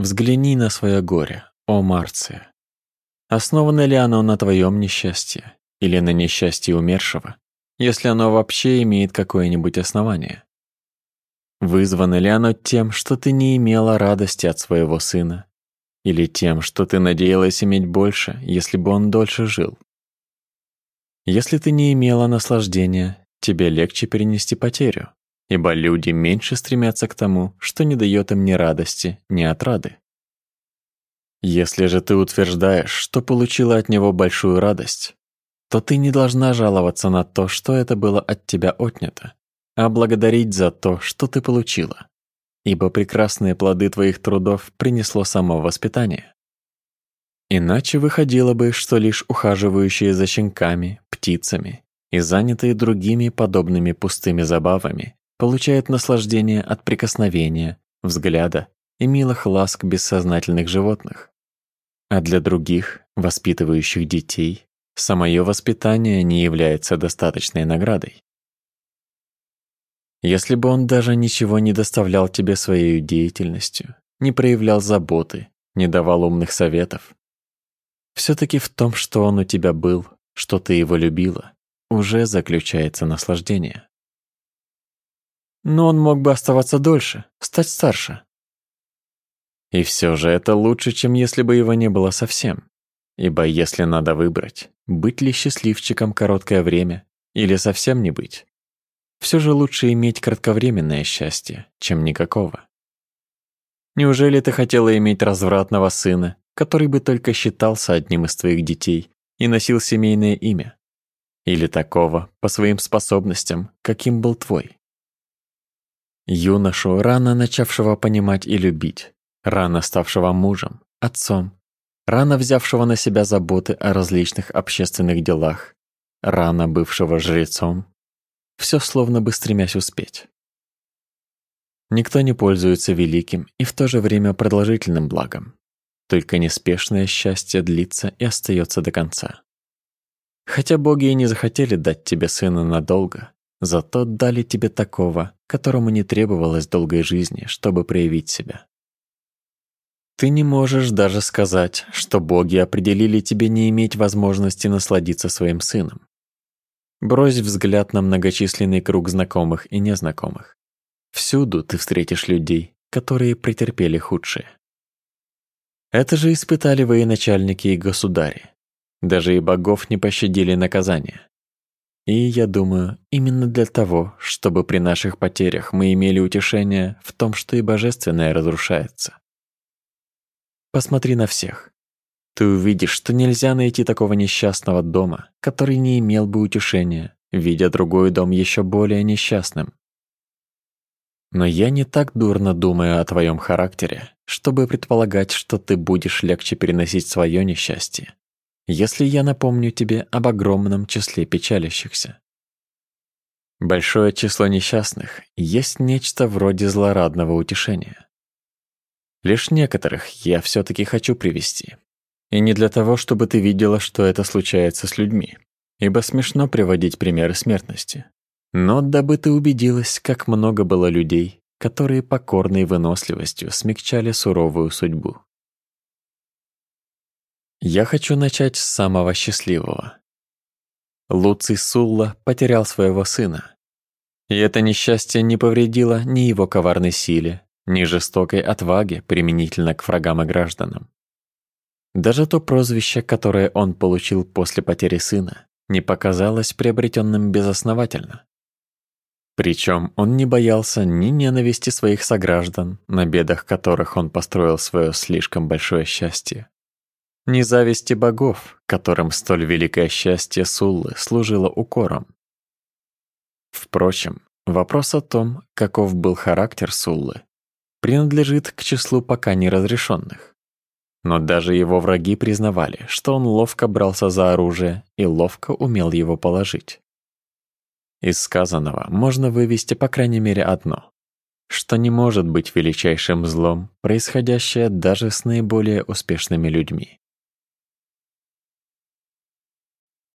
взгляни на свое горе, о Марция. Основано ли оно на твоем несчастье или на несчастье умершего, если оно вообще имеет какое-нибудь основание? Вызвано ли оно тем, что ты не имела радости от своего сына, или тем, что ты надеялась иметь больше, если бы он дольше жил? Если ты не имела наслаждения, тебе легче перенести потерю, ибо люди меньше стремятся к тому, что не дает им ни радости, ни отрады. Если же ты утверждаешь, что получила от него большую радость, то ты не должна жаловаться на то, что это было от тебя отнято, а благодарить за то, что ты получила, ибо прекрасные плоды твоих трудов принесло само воспитание. Иначе выходило бы, что лишь ухаживающие за щенками, птицами и занятые другими подобными пустыми забавами получают наслаждение от прикосновения, взгляда и милых ласк бессознательных животных. А для других, воспитывающих детей, самое воспитание не является достаточной наградой. Если бы он даже ничего не доставлял тебе своей деятельностью, не проявлял заботы, не давал умных советов, все-таки в том, что он у тебя был, что ты его любила, уже заключается наслаждение. Но он мог бы оставаться дольше, стать старше. И все же это лучше, чем если бы его не было совсем. Ибо если надо выбрать, быть ли счастливчиком короткое время или совсем не быть, все же лучше иметь кратковременное счастье, чем никакого. Неужели ты хотела иметь развратного сына, который бы только считался одним из твоих детей и носил семейное имя? Или такого, по своим способностям, каким был твой? Юношу, рано начавшего понимать и любить, рано ставшего мужем, отцом, рано взявшего на себя заботы о различных общественных делах, рано бывшего жрецом, все словно бы стремясь успеть. Никто не пользуется великим и в то же время продолжительным благом. Только неспешное счастье длится и остается до конца. Хотя боги и не захотели дать тебе сына надолго, зато дали тебе такого, которому не требовалось долгой жизни, чтобы проявить себя. Ты не можешь даже сказать, что боги определили тебе не иметь возможности насладиться своим сыном. Брось взгляд на многочисленный круг знакомых и незнакомых. Всюду ты встретишь людей, которые претерпели худшее. Это же испытали военачальники и государи. Даже и богов не пощадили наказания. И я думаю, именно для того, чтобы при наших потерях мы имели утешение в том, что и божественное разрушается. Посмотри на всех. Ты увидишь, что нельзя найти такого несчастного дома, который не имел бы утешения, видя другой дом еще более несчастным. Но я не так дурно думаю о твоем характере, чтобы предполагать, что ты будешь легче переносить свое несчастье, если я напомню тебе об огромном числе печалящихся. Большое число несчастных есть нечто вроде злорадного утешения. Лишь некоторых я все-таки хочу привести, и не для того, чтобы ты видела, что это случается с людьми, ибо смешно приводить примеры смертности. Но дабы ты убедилась, как много было людей, которые покорной выносливостью смягчали суровую судьбу. Я хочу начать с самого счастливого. Луций Сулла потерял своего сына. И это несчастье не повредило ни его коварной силе, ни жестокой отваге применительно к врагам и гражданам. Даже то прозвище, которое он получил после потери сына, не показалось приобретенным безосновательно. Причем он не боялся ни ненависти своих сограждан, на бедах которых он построил свое слишком большое счастье, ни зависти богов, которым столь великое счастье Суллы служило укором. Впрочем, вопрос о том, каков был характер Суллы, принадлежит к числу пока неразрешенных. Но даже его враги признавали, что он ловко брался за оружие и ловко умел его положить. Из сказанного можно вывести по крайней мере одно, что не может быть величайшим злом, происходящее даже с наиболее успешными людьми.